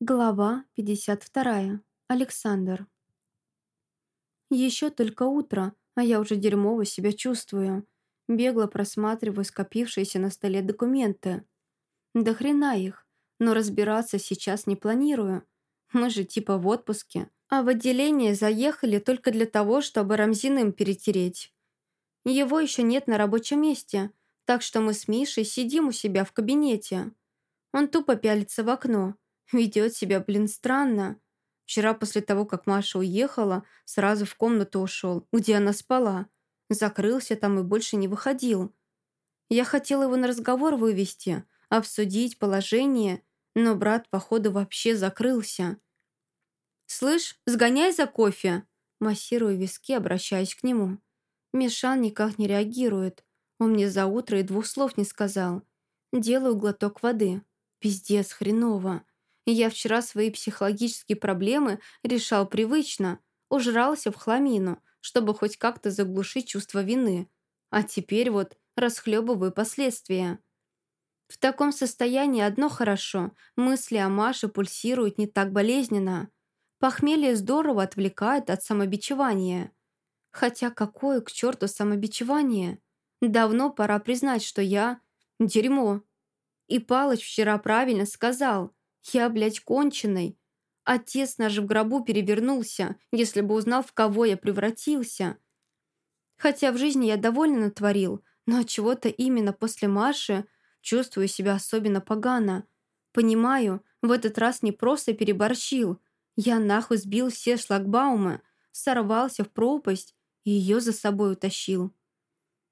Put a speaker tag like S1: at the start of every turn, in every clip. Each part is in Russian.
S1: Глава 52. Александр. Еще только утро, а я уже дерьмово себя чувствую. Бегло просматриваю скопившиеся на столе документы. Да хрена их, но разбираться сейчас не планирую. Мы же типа в отпуске. А в отделение заехали только для того, чтобы Рамзин им перетереть. Его еще нет на рабочем месте, так что мы с Мишей сидим у себя в кабинете. Он тупо пялится в окно – Ведет себя, блин, странно. Вчера после того, как Маша уехала, сразу в комнату ушел, где она спала. Закрылся там и больше не выходил. Я хотела его на разговор вывести, обсудить положение, но брат, походу, вообще закрылся. «Слышь, сгоняй за кофе!» Массирую виски, обращаясь к нему. Мишан никак не реагирует. Он мне за утро и двух слов не сказал. Делаю глоток воды. Пиздец, хреново. Я вчера свои психологические проблемы решал привычно, ужрался в хламину, чтобы хоть как-то заглушить чувство вины. А теперь вот расхлебываю последствия. В таком состоянии одно хорошо, мысли о Маше пульсируют не так болезненно. Похмелье здорово отвлекает от самобичевания. Хотя какое к черту самобичевание? Давно пора признать, что я – дерьмо. И Палыч вчера правильно сказал – я, блядь, конченый. Отец наш в гробу перевернулся, если бы узнал, в кого я превратился. Хотя в жизни я довольно натворил, но от чего-то именно после Маши чувствую себя особенно погано. Понимаю, в этот раз не просто переборщил. Я нахуй сбил все шлагбаумы, сорвался в пропасть и ее за собой утащил.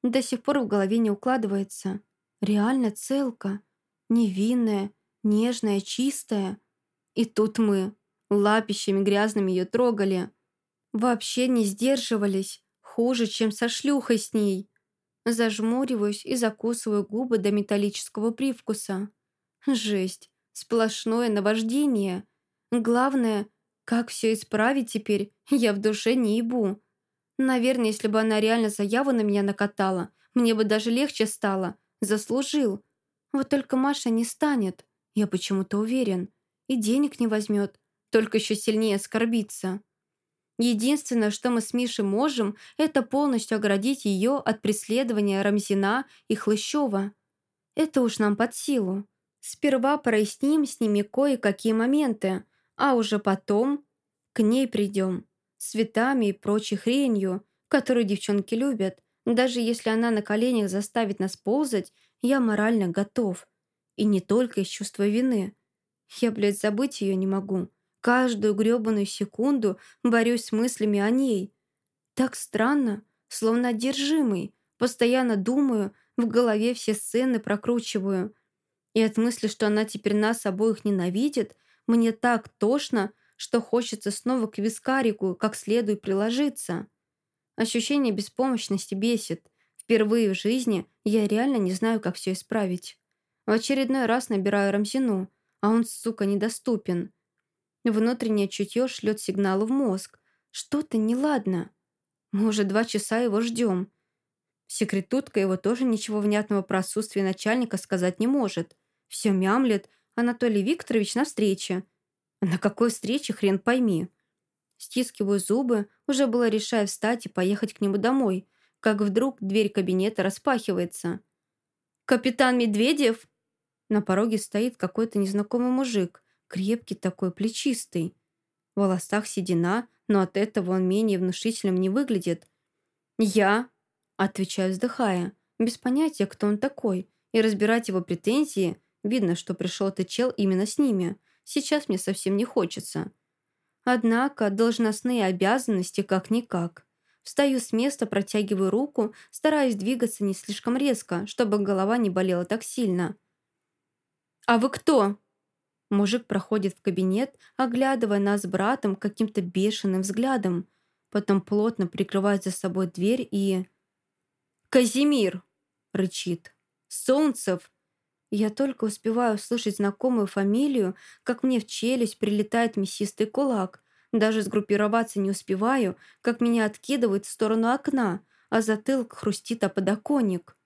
S1: До сих пор в голове не укладывается. Реально целка, невинная, нежная, чистая. И тут мы, лапищами грязными ее трогали. Вообще не сдерживались, хуже, чем со шлюхой с ней. Зажмуриваюсь и закусываю губы до металлического привкуса. Жесть, сплошное наваждение. Главное, как все исправить теперь, я в душе не ебу. Наверное, если бы она реально заяву на меня накатала, мне бы даже легче стало. Заслужил. Вот только Маша не станет. Я почему-то уверен. И денег не возьмет, только еще сильнее оскорбится. Единственное, что мы с Мишей можем, это полностью оградить ее от преследования Рамзина и Хлыщева. Это уж нам под силу. Сперва проясним с ними кое-какие моменты, а уже потом к ней придем. Цветами и прочей хренью, которую девчонки любят. Даже если она на коленях заставит нас ползать, я морально готов. И не только из чувства вины. Я, блядь, забыть ее не могу. Каждую грёбаную секунду борюсь с мыслями о ней. Так странно, словно одержимый. Постоянно думаю, в голове все сцены прокручиваю. И от мысли, что она теперь нас обоих ненавидит, мне так тошно, что хочется снова к вискарику как следует приложиться. Ощущение беспомощности бесит. Впервые в жизни я реально не знаю, как все исправить. В очередной раз набираю Рамзину, а он, сука, недоступен. Внутреннее чутье шлет сигналы в мозг. Что-то неладно. Мы уже два часа его ждем. Секретутка его тоже ничего внятного про отсутствие начальника сказать не может. Все мямлет. Анатолий Викторович на встрече. На какой встрече, хрен пойми. Стискиваю зубы, уже было решая встать и поехать к нему домой, как вдруг дверь кабинета распахивается. «Капитан Медведев?» На пороге стоит какой-то незнакомый мужик, крепкий такой, плечистый. В волосах седина, но от этого он менее внушительным не выглядит. «Я?» – отвечаю, вздыхая, без понятия, кто он такой, и разбирать его претензии, видно, что пришел этот чел именно с ними. Сейчас мне совсем не хочется. Однако должностные обязанности как-никак. Встаю с места, протягиваю руку, стараюсь двигаться не слишком резко, чтобы голова не болела так сильно – «А вы кто?» Мужик проходит в кабинет, оглядывая нас с братом каким-то бешеным взглядом. Потом плотно прикрывает за собой дверь и... «Казимир!» — рычит. «Солнцев!» Я только успеваю услышать знакомую фамилию, как мне в челюсть прилетает мясистый кулак. Даже сгруппироваться не успеваю, как меня откидывает в сторону окна, а затылок хрустит о подоконник.